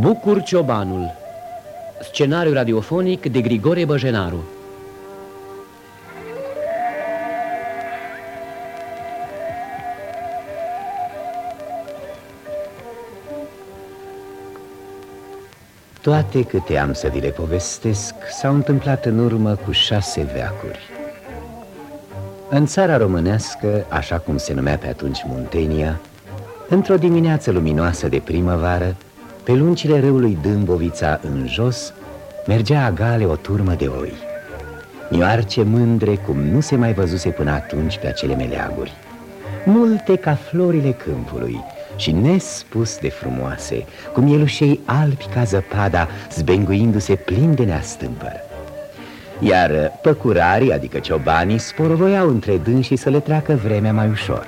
Bucur Ciobanul Scenariu radiofonic de Grigore Băjenaru Toate câte am să vi le povestesc s-au întâmplat în urmă cu șase veacuri. În țara românească, așa cum se numea pe atunci Muntenia, într-o dimineață luminoasă de primăvară, pe lungile râului Dâmbovița în jos, mergea agale o turmă de oi. Nioarce mândre cum nu se mai văzuse până atunci pe acele meleaguri. Multe ca florile câmpului, și nespus de frumoase, cum elușei albi ca zăpada, zbenguindu-se plin de neastâmpăr. Iar păcurarii, adică ciobanii, sporovoiau între dânsii să le treacă vremea mai ușor.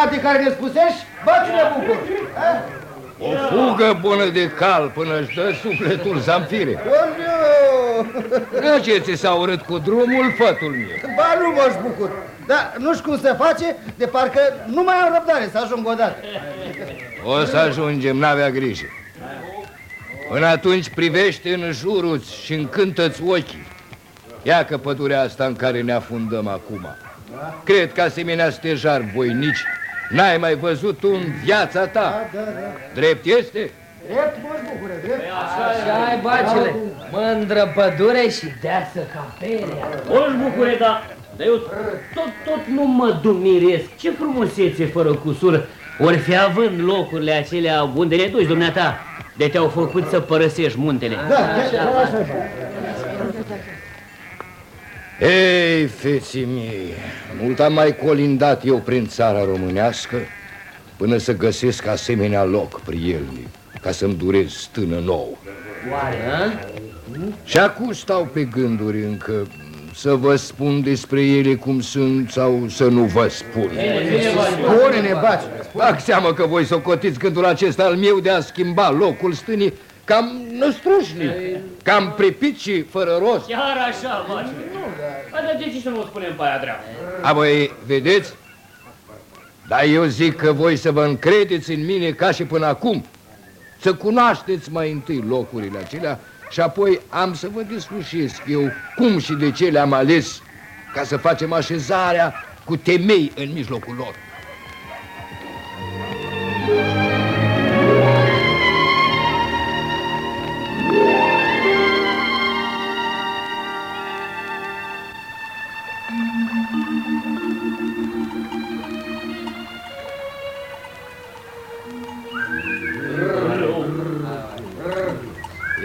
La locul minunat de care ne spusești? Bă, ce ne bucur! O fugă bună de cal până își dă sufletul zamfire. Oleu! Ce ți s-a urât cu drumul, fătul meu? Ba, nu mă bucur. Dar nu știu cum se face, de parcă nu mai am răbdare să ajung odată. O să ajungem, n-avea grijă. Până atunci privește în jurul și încântă-ți ochii. Ia că pădurea asta în care ne afundăm acum. Cred că asemenea stejar voinici n-ai mai văzut în viața ta. Da, da, da. Drept este? Drept, mă bucure, drept. Așa ai, bacile, mândră pădure și deasă caperea. Oși bucure, dar dar eu tot, tot nu mă dumiresc. Ce frumusețe fără cusură. Ori fi având locurile acelea unde ne duci, dumneata, de te-au făcut să părăsești muntele. Da, așa, așa, așa. Ei, feții mei, mult am mai colindat eu prin țara românească până să găsesc asemenea loc prielnic, ca să-mi durez stână nouă. Oare, a? Și acum stau pe gânduri încă să vă spun despre ele cum sunt sau să nu vă spun. Spune-ne, baci. Fac seamă că voi socotiți gândul acesta al meu de a schimba locul stânii cam năstrușnic, cam pripit și fără rost. Chiar așa, face. Dar de ce să nu o spunem pe aia dreaptă? Apoi, vedeți? Dar eu zic că voi să vă încredeți în mine ca și până acum. Să cunoașteți mai întâi locurile acelea și apoi am să vă deslușesc eu cum și de ce le-am ales ca să facem așezarea cu temei în mijlocul lor.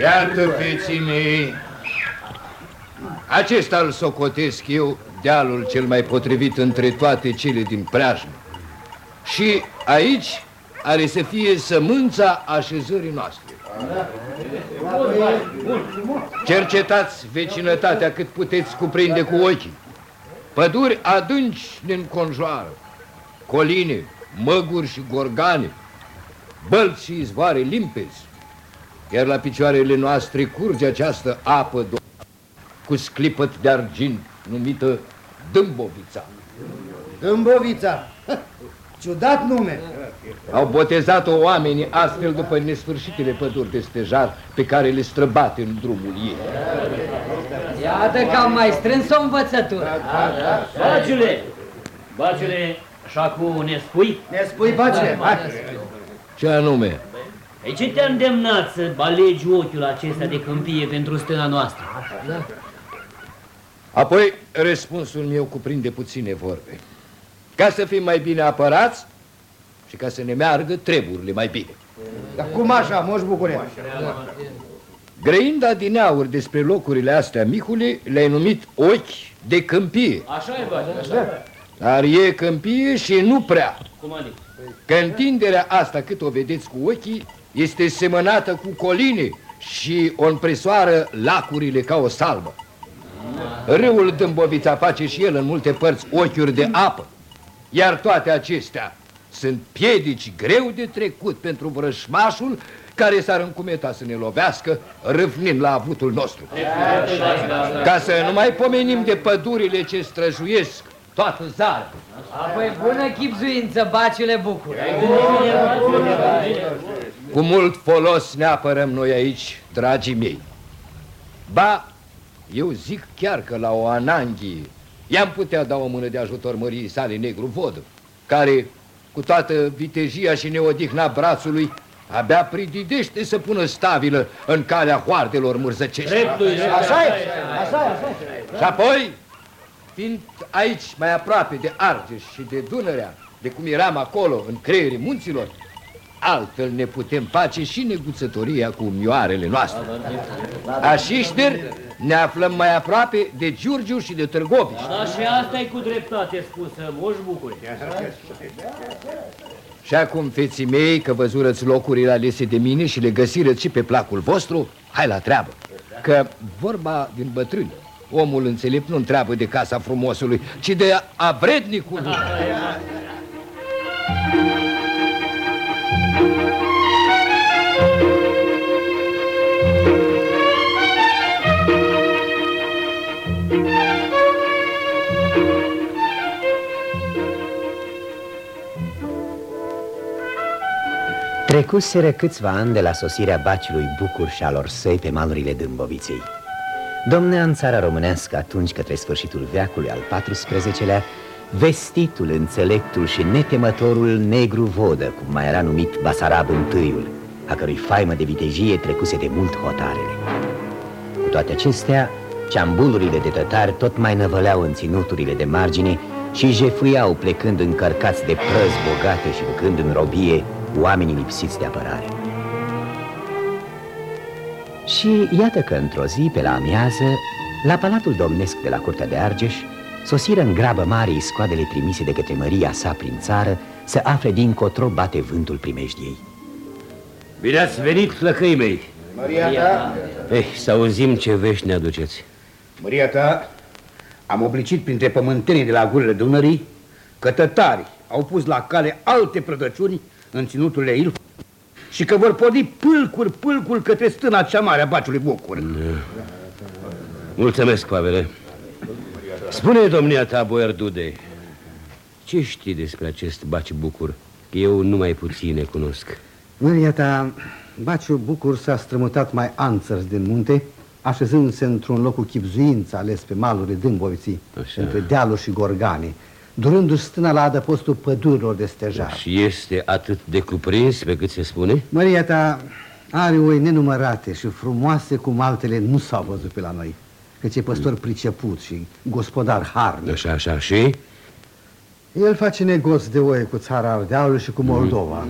Iată, feții mei, acesta îl socotesc eu dealul cel mai potrivit între toate cele din preajmă. Și aici are să fie sămânța așezării noastre. Cercetați vecinătatea cât puteți cuprinde cu ochii. Păduri adânci ne înconjoară, coline, măguri și gorgane, bălți și izvoare limpezi, iar la picioarele noastre curge această apă do- cu sclipăt de argint numită Dâmbovița. Dâmbovița. Ciudat nume. Au botezat-o oamenii astfel după nesfârșitele păduri de stejar pe care le străbate în drumul ei. Iată că am mai strâns o învățătură. Bacile! Bacile, așa cu ne spui? Ne spui, bace. Hai. Ce anume? Ei, ce te-a îndemnat să alegi ochiul acesta de câmpie pentru stâna noastră? Apoi, răspunsul meu cuprinde puține vorbe. Ca să fim mai bine apărați și ca să ne meargă treburile mai bine. Dar cum așa, moș bucure? Grăind adineauri despre locurile astea micule, le-ai numit ochi de câmpie. Așa e, bacile, așa. Dar e câmpie și nu prea. Cum adică? Că întinderea asta, cât o vedeți cu ochii, este semănată cu coline și o împresoară lacurile ca o salmă. Râul Dâmbovița face și el în multe părți ochiuri de apă, iar toate acestea sunt piedici greu de trecut pentru vrășmașul care s-ar încumeta să ne lovească, râvnind la avutul nostru. Ca să nu mai pomenim de pădurile ce străjuiesc toată zara. Apoi bună chipzuință, bacile bucur. Cu mult folos ne apărăm noi aici, dragii mei. Ba, eu zic chiar că la o ananghie i-am putea da o mână de ajutor măriei sale negru vodă, care, cu toată vitejia și neodihna brațului, abia prididește să pună stabilă în calea hoardelor mârzăcești. Așa e, așa e, așa e. Și apoi, fiind aici mai aproape de Argeș și de Dunărea, de cum eram acolo, în creierii munților, altfel ne putem face și neguțătoria cu mioarele noastre. Așișter ne aflăm mai aproape de Giurgiu și de Târgoviș. Da, și asta e cu dreptate spusă, moș bucuri. Și acum, feții mei, că văzurăți locurile alese de mine și le găsirăți și pe placul vostru, hai la treabă. Că vorba din bătrâni, omul înțelept nu întreabă de casa frumosului, ci de a Trecuseră câțiva ani de la sosirea baciului Bucur și alor săi pe malurile Dâmboviței. Domnea în țara românească atunci către sfârșitul veacului al XIV-lea Vestitul, înțeleptul și netemătorul negru vodă, cum mai era numit Basarab întâiul, a cărui faimă de vitejie trecuse de mult hotarele. Cu toate acestea, ceambulurile de tătari tot mai năvăleau în ținuturile de margine și jefuiau plecând încărcați de prăzi bogate și ducând în robie oamenii lipsiți de apărare. Și iată că într-o zi, pe la amiază, la palatul domnesc de la curtea de Argeș, sosiră în grabă mare iscoadele trimise de către Maria sa prin țară să afle din cotro bate vântul primejdiei. Bine ați venit, lăcăii mei! Maria ta, Eh, să auzim ce vești ne aduceți. Măria ta, am oblicit printre pământenii de la gurile Dunării că tătarii au pus la cale alte prădăciuni în ținuturile Ilf și că vor podi pâlcuri, pâlcuri către stâna cea mare a baciului Bucur. Mulțumesc, Pavele. Spune, domnia ta, boier Dude, ce știi despre acest baci bucur? Că eu numai puține cunosc. Maria ta, Baciu Bucur s-a strămutat mai anțărs din munte, așezându-se într-un loc cu chipzuință ales pe malurile Dâmboviții, Așa. între dealuri și gorgane, durându-și stâna la adăpostul pădurilor de stejar. Și este atât de cuprins pe cât se spune? Maria ta are oi nenumărate și frumoase cum altele nu s-au văzut pe la noi, căci e păstor priceput și gospodar harnic. Așa, așa, și? El face negoți de oie cu țara Ardealului și cu Moldova,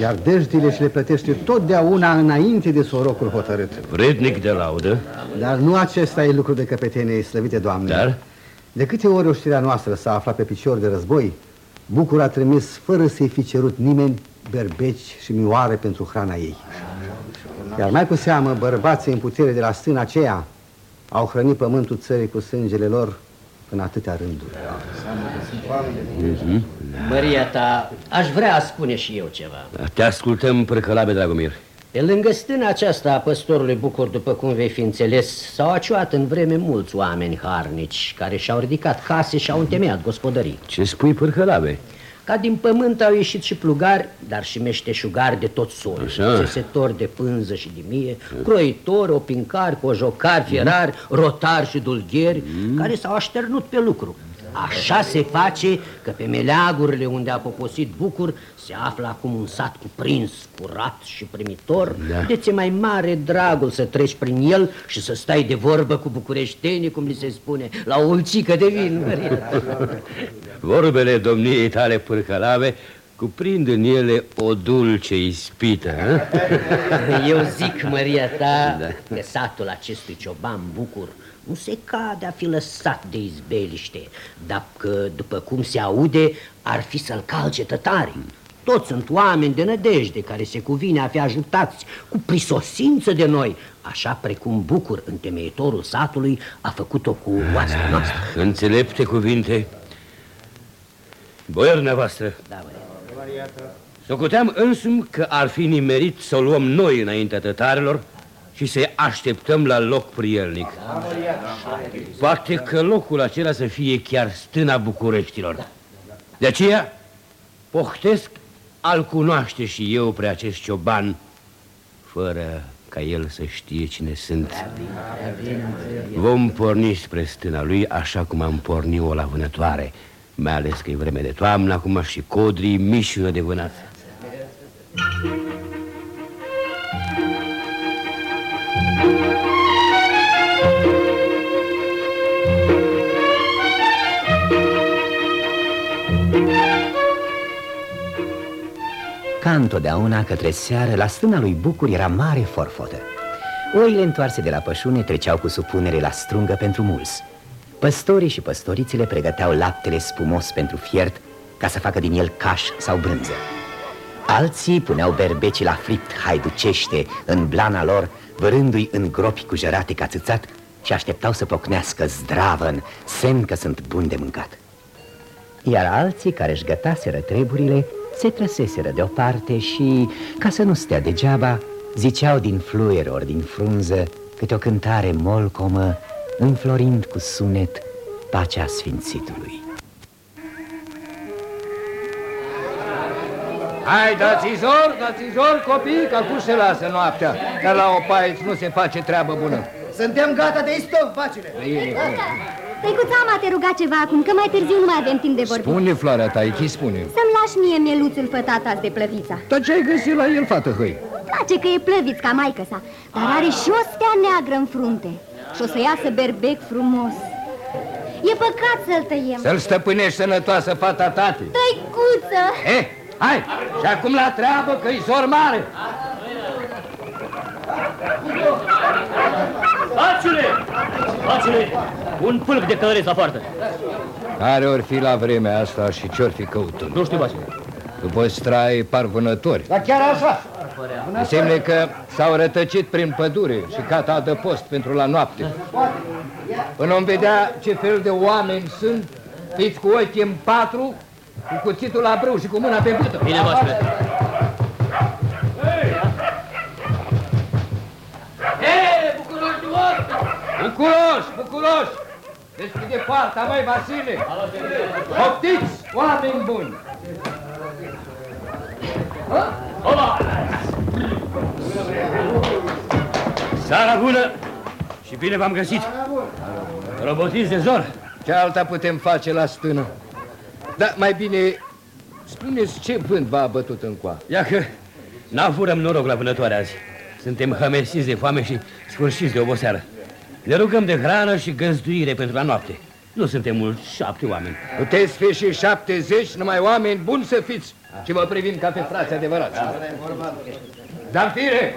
iar dejdile și le plătește totdeauna înainte de sorocul hotărât. Vrednic de laudă, Dar nu acesta e lucru de căpetenie, slăvite Doamne. Dar? De câte ori oștirea noastră s-a aflat pe picior de război, Bucur a trimis fără să-i fi cerut nimeni berbeci și mioare pentru hrana ei. Iar mai cu seamă, bărbații în putere de la stâna aceea au hrănit pământul țării cu sângele lor în atâtea rânduri. Măria ta, aș vrea spune și eu ceva. te ascultăm, prăcălabe, Dragomir. Pe lângă stâna aceasta a păstorului Bucur, după cum vei fi înțeles, s-au aciuat în vreme mulți oameni harnici care și-au ridicat case și au întemeiat gospodării. Ce spui, părcălabe? Ca din pământ au ieșit și plugari, dar și meșteșugari de tot soiul. Așa. Țesători de pânză și de mie, croitori, opincari, cojocari, fierari, rotari și dulgheri, care s-au așternut pe lucru. Așa se face că pe meleagurile unde a poposit Bucur se află acum un sat cuprins, curat și primitor, Da. de ți mai mare dragul să treci prin el și să stai de vorbă cu bucureștenii, cum li se spune, la o ulțică de vin. Vorbele domniei tale, părcălave, cuprind în ele o dulce ispită, hă? Eu zic, Maria ta, da. că satul acestui cioban bucur nu se cade a fi lăsat de izbeliște, dar că, după cum se aude, ar fi să-l calce tătarii. Toți sunt oameni de nădejde care se cuvine a fi ajutați cu prisosință de noi, așa precum Bucur, întemeitorul satului, a făcut-o cu oastea noastră. Înțelepte cuvinte. Boier voastră, Da, Maria. Socoteam însumi că ar fi nimerit să o luăm noi înaintea tătarilor și să-i așteptăm la loc prielnic. Poate că locul acela să fie chiar stâna Bucureștilor. De aceea pohtesc al cunoaște și eu pre acest cioban, fără ca el să știe cine sunt. Vom porni spre stâna lui așa cum am pornit-o la vânătoare, mai ales că e vreme de toamnă acum și codrii mișună de vânat. Ca întotdeauna, către seară, la stâna lui Bucur era mare forfotă. Oile întoarse de la pășune treceau cu supunere la strungă pentru mulți. Păstorii și păstorițele pregăteau laptele spumos pentru fiert ca să facă din el caș sau brânză. Alții puneau berbecii la fript haiducește în blana lor, vărându-i în gropi cu jărate ca țâțat și așteptau să pocnească zdravăn, semn că sunt buni de mâncat. Iar alții care își gătaseră treburile se trăseseră deoparte și, ca să nu stea degeaba, ziceau din fluier ori din frunză câte o cântare molcomă, înflorind cu sunet pacea sfințitului. Hai, dați zor, dați zor, copii, că acum se lasă noaptea. Dar la opaiț nu se face treabă bună. Suntem gata de istov, bacile. Bine, Tăicuța m-a te ruga ceva acum, că mai târziu nu mai avem timp de vorbit. Spune, floarea ta, ce spune? Să-mi lași mie mieluțul fătat azi de plăvița. Dar ce ai găsit la el, fată, hăi? Place că e plăviț ca maică sa, dar are și o stea neagră în frunte. Și o să iasă berbec frumos. E păcat să-l tăiem. Să-l stăpânești sănătoasă, fata tate. Tăicuță! Eh, hai, și acum la treabă, că-i zor mare. Faciule! Faciule! Un pâlc de călăreț la poartă. Care ori fi la vremea asta și ce-or fi căutând? Nu știu, Basile. După strai parvânători. Dar chiar așa. Însemne că s-au rătăcit prin pădure și cata adăpost pentru la noapte. Până om vedea ce fel de oameni sunt, fiți cu ochii în patru, cu cuțitul la brâu și cu mâna pe bută. Bine, Basile. Hei, bucuroși oameni! Bucuroși, bucuroși! Deschide poarta, măi, Vasile! Poftiți, oameni buni! Seara bună și bine v-am găsit. Robotiți de zor. Ce alta putem face la stână? Dar mai bine, spuneți ce vânt v-a bătut în coa? Ia că n-avurăm noroc la vânătoare azi. Suntem hămesiți de foame și sfârșiți de oboseală. Ne rugăm de hrană și găzduire pentru la noapte. Nu suntem mulți, șapte oameni. Puteți fi și 70, numai oameni buni să fiți. Și vă privim ca pe frați adevărați. Danfire,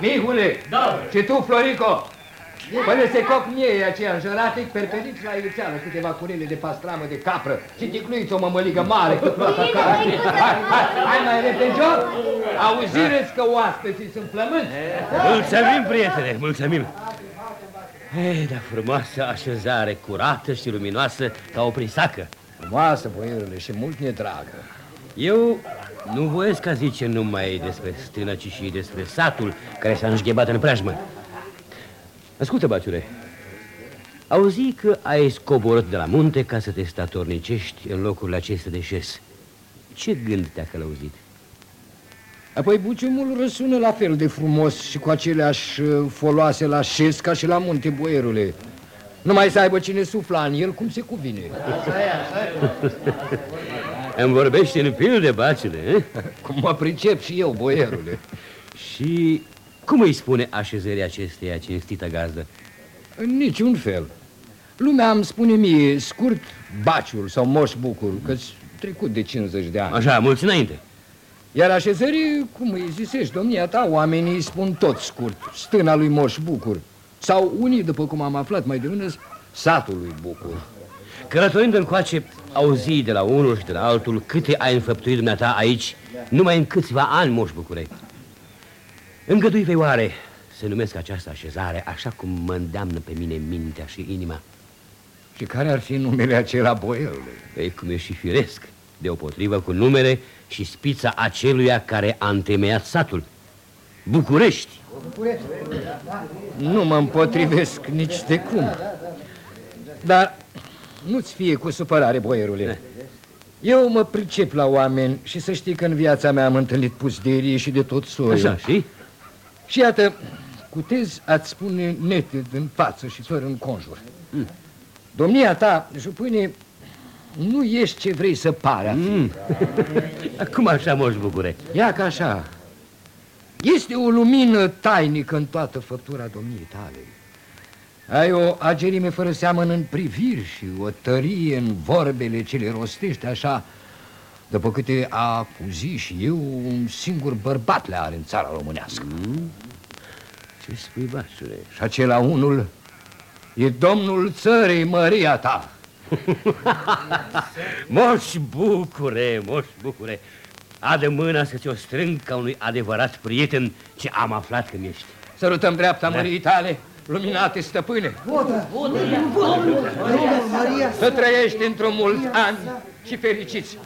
Mihule, Da. și tu, Florico, Până se coc mie aceea înjuratic, perpediți la iuțeală câteva curele de pastramă de capră și ticluiți o mămăligă mare cât roata care. Hai, hai, hai mai repede joc! Auzireți că oaspeții sunt flămânți? Mulțumim, prietene, mulțumim. Ei, dar frumoasă așezare, curată și luminoasă ca o prisacă. Frumoasă, boierule, și mult ne dragă. Eu nu voiesc ca zice numai despre stână, ci și despre satul care s-a înșghebat în preajmă. Ascultă, baciule, auzi că ai scoborât de la munte ca să te statornicești în locurile acestea de șes. Ce gând te-a călăuzit? Apoi buciumul răsună la fel de frumos și cu aceleași uh, foloase la șes ca și la munte, boierule. Numai să aibă cine sufla în el cum se cuvine. Îmi vorbești în pil de bacile, eh? Cum mă pricep și eu, boierule. Și cum îi spune așezării acesteia cinstită gazdă? În niciun fel. Lumea îmi spune mie scurt baciul sau moș bucur, că trecut de 50 de ani. Așa, mulți înainte. Iar așezării, cum îi zisești, domnia ta, oamenii îi spun tot scurt, stâna lui Moș Bucur. Sau unii, după cum am aflat mai devreme, satul lui Bucur. Călătorind încoace, auzi de la unul și de la altul câte ai înfăptuit dumneata aici, numai în câțiva ani, moș Bucurei. Îngădui vei oare să numesc această așezare așa cum mă îndeamnă pe mine mintea și inima. Și care ar fi numele acela, boierule? Ei, cum e și firesc. Deopotrivă cu numele și spița aceluia care a întemeiat satul. București. Nu mă împotrivesc nici de cum. Dar nu-ți fie cu supărare, boierule. Eu mă pricep la oameni și să știi că în viața mea am întâlnit pusderie și de tot soiul. Așa, și? Și iată, cu tez ați spune nete în față și fără în conjur. Mm. Domnia ta, jupâne, nu ești ce vrei să pare a fi. Mm. Cum așa, moș Bucure? Ia ca așa. Este o lumină tainică în toată făptura domniei tale. Ai o agerime fără seamăn în priviri și o tărie în vorbele ce le rostești așa, după câte acuzi și eu, un singur bărbat le are în țara românească. Mm? Ce spui, bașule? Și acela unul e domnul țării, Maria ta. moș bucure, moș bucure, adă mâna să ți-o strâng ca unui adevărat prieten ce am aflat că ești. Sărutăm dreapta da. mării tale, luminate stăpâne. Vodă! Vodă! Să trăiești într-un mulți ani și fericiți.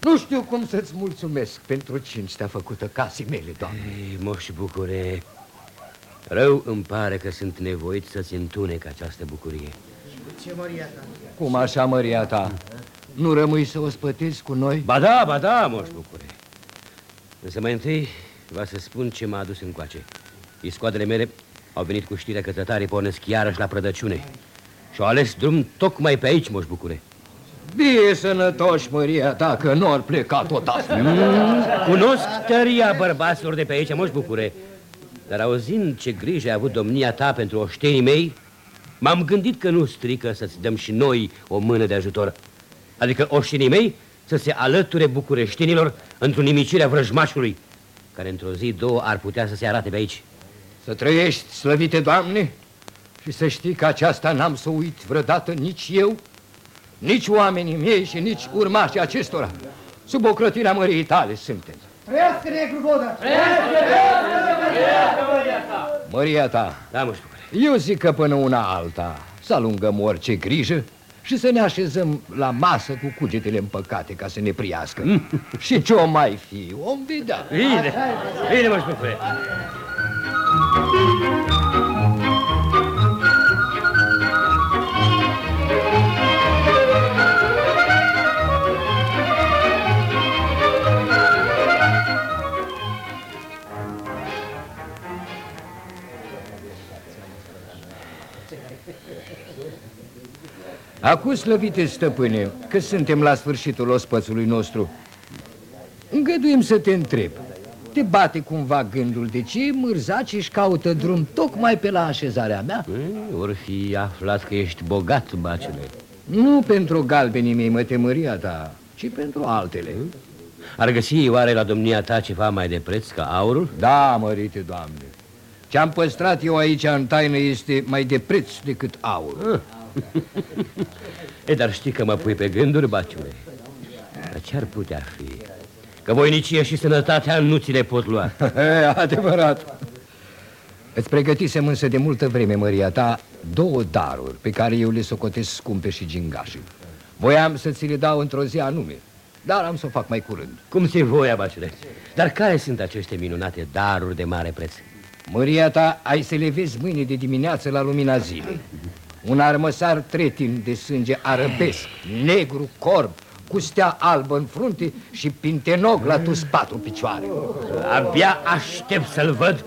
Nu știu cum să-ți mulțumesc pentru cinstea făcută casei mele, doamne. Ei, moș bucure, rău îmi pare că sunt nevoit să-ți întunec această bucurie. Ce măria ta? Cum așa, măria ta? Nu rămâi să o spătezi cu noi? Ba da, ba da, moș bucure. Însă mai întâi va să spun ce m-a adus încoace. Iscoadele mele au venit cu știrea că tătarii pornesc iarăși la prădăciune și au ales drum tocmai pe aici, moș bucure. Bie sănătoși, măria ta, că nu ar pleca tot asta. Mm, cunosc tăria bărbaților de pe aici, moș bucure. Dar auzind ce grijă a avut domnia ta pentru oștenii mei, m-am gândit că nu strică să-ți dăm și noi o mână de ajutor. Adică oștenii mei să se alăture bucureștinilor într-o nimicire a vrăjmașului, care într-o zi, două, ar putea să se arate pe aici. Să trăiești, slăvite Doamne, și să știi că aceasta n-am să uit vreodată nici eu, nici oamenii mei și nici urmașii acestora. Sub ocrotirea măriei tale suntem. Trăiască negru vodă! Măria ta, da, mă eu zic că până una alta să alungăm orice grijă și să ne așezăm la masă cu cugetele împăcate ca să ne priască. și ce o mai fi, om vedea. Bine, bine, mă șpufre. Acum, slăvite stăpâne, că suntem la sfârșitul ospățului nostru, îngăduim să te întreb. Te bate cumva gândul de ce mărzaci își caută drum tocmai pe la așezarea mea? Ori fi aflat că ești bogat, bacele. Nu pentru galbenii mei, mătemăria ta, ci pentru altele. Ar găsi oare la domnia ta ceva mai de preț ca aurul? Da, mărite, doamne. Ce-am păstrat eu aici în taină este mai de preț decât aur. Ah. e, dar știi că mă pui pe gânduri, baciule. Dar ce-ar putea fi? Că voinicie și sănătatea nu ți le pot lua. e, adevărat. Îți pregătisem însă de multă vreme, măria ta, două daruri pe care eu le socotesc scumpe și gingașe. Voiam să ți le dau într-o zi anume, dar am să o fac mai curând. Cum se voia, bacule? Dar care sunt aceste minunate daruri de mare preț? Măria ta, ai să le vezi mâine de dimineață la lumina zilei. Un armăsar tretin de sânge arăbesc, negru, corb, cu stea albă în frunte și pintenog la tus patru picioare. Abia aștept să-l văd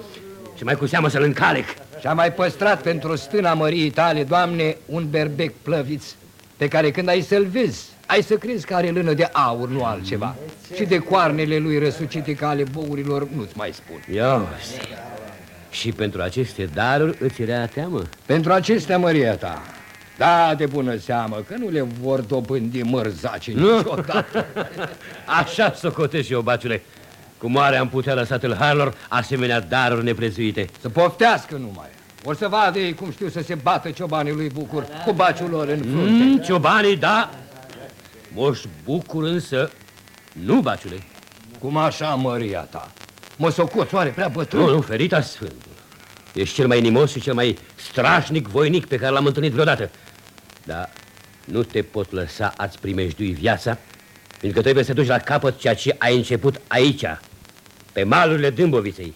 și mai cu seamă să-l încalec. Și-a mai păstrat pentru stâna măriei tale, Doamne, un berbec plăviț, pe care când ai să-l vezi, ai să crezi că are lână de aur, nu altceva. Și de coarnele lui răsucite ca ale bourilor nu-ți mai spun. Ios, și pentru aceste daruri îți era teamă? Pentru acestea, măria ta. Da, de bună seamă, că nu le vor dobândi mărzace niciodată. Așa socotesc eu, baciule. Cu mare am putea lăsa tâlharilor asemenea daruri neprețuite. Să poftească numai. O să vadă ei cum știu să se bată ciobanii lui Bucur cu baciul lor în frunte. Mm, ciobanii, da. Moș Bucur însă, nu, baciule. Cum așa, măria ta? Mă socoți oare prea bătrân? Nu, nu, ferita sfânt. Ești cel mai nimos și cel mai strașnic voinic pe care l-am întâlnit vreodată. Dar nu te pot lăsa a-ți primejdui viața Fiindcă trebuie să duci la capăt ceea ce ai început aici, pe malurile Dâmboviței.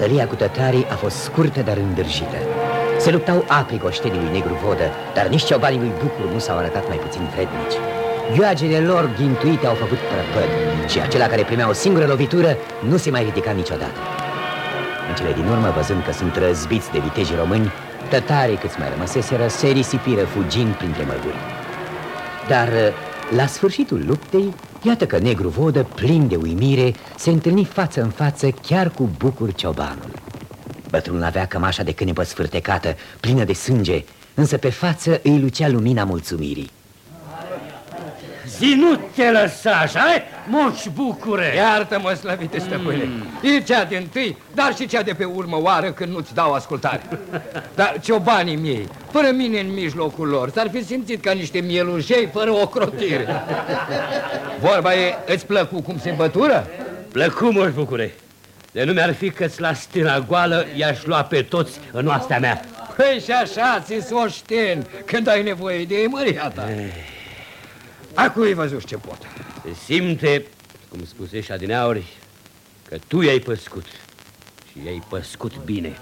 Bătălia cu tătarii a fost scurtă, dar îndârjită. Se luptau aprig oștenii lui Negru Vodă, dar nici ciobanii lui Bucur nu s-au arătat mai puțin vrednici. Ioagele lor ghintuite au făcut prăpăd și acela care primea o singură lovitură nu se mai ridica niciodată. În cele din urmă, văzând că sunt răzbiți de vitejii români, tătarii câți mai rămăseseră se risipiră fugind printre măguri. Dar la sfârșitul luptei, iată că negru vodă, plin de uimire, se întâlni față în față chiar cu bucur ciobanul. Bătrânul avea cămașa de cânepă sfârtecată, plină de sânge, însă pe față îi lucea lumina mulțumirii. Zi, nu te lăsa așa, ai? Moș bucure! Iartă-mă, slăvite stăpâne, mm. e cea de întâi, dar și cea de pe urmă oară când nu-ți dau ascultare. Dar ciobanii mei, fără mine în mijlocul lor, s-ar fi simțit ca niște mielușei fără o crotire. Vorba e, îți plăcu cum se bătură? Plăcu, moș bucure. De nu mi-ar fi că-ți la stâna goală i-aș lua pe toți în oastea mea. Păi și așa ți-s oșten când ai nevoie de măria ta. Ei. Acum ai văzut ce pot. Se simte, cum spuse și adineauri, că tu i-ai păscut și i-ai păscut bine.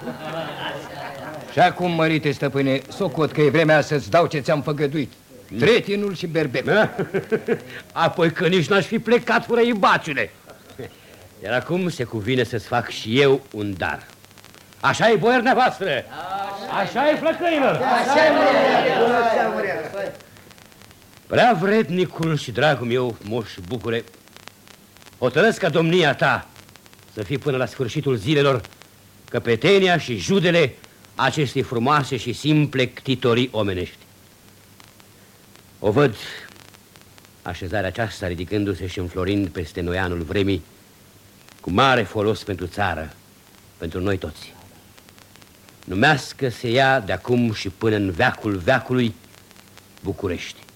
Și acum, mărite stăpâne, socot că e vremea să-ți dau ce ți-am făgăduit. Tretinul și berbecul. Da? Apoi că nici n-aș fi plecat fără ibaciule. Iar acum se cuvine să-ți fac și eu un dar. Așa e, boier voastră? Așa e, flăcăilor? Așa e, Prea vrednicul și dragul meu, moș bucure, hotărăsc ca domnia ta să fii până la sfârșitul zilelor căpetenia și judele acestei frumoase și simple ctitorii omenești. O văd așezarea aceasta ridicându-se și înflorind peste noianul vremii cu mare folos pentru țară, pentru noi toți. Numească se ea de acum și până în veacul veacului București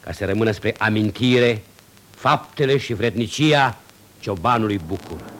ca să rămână spre amintire faptele și vrednicia ciobanului Bucur.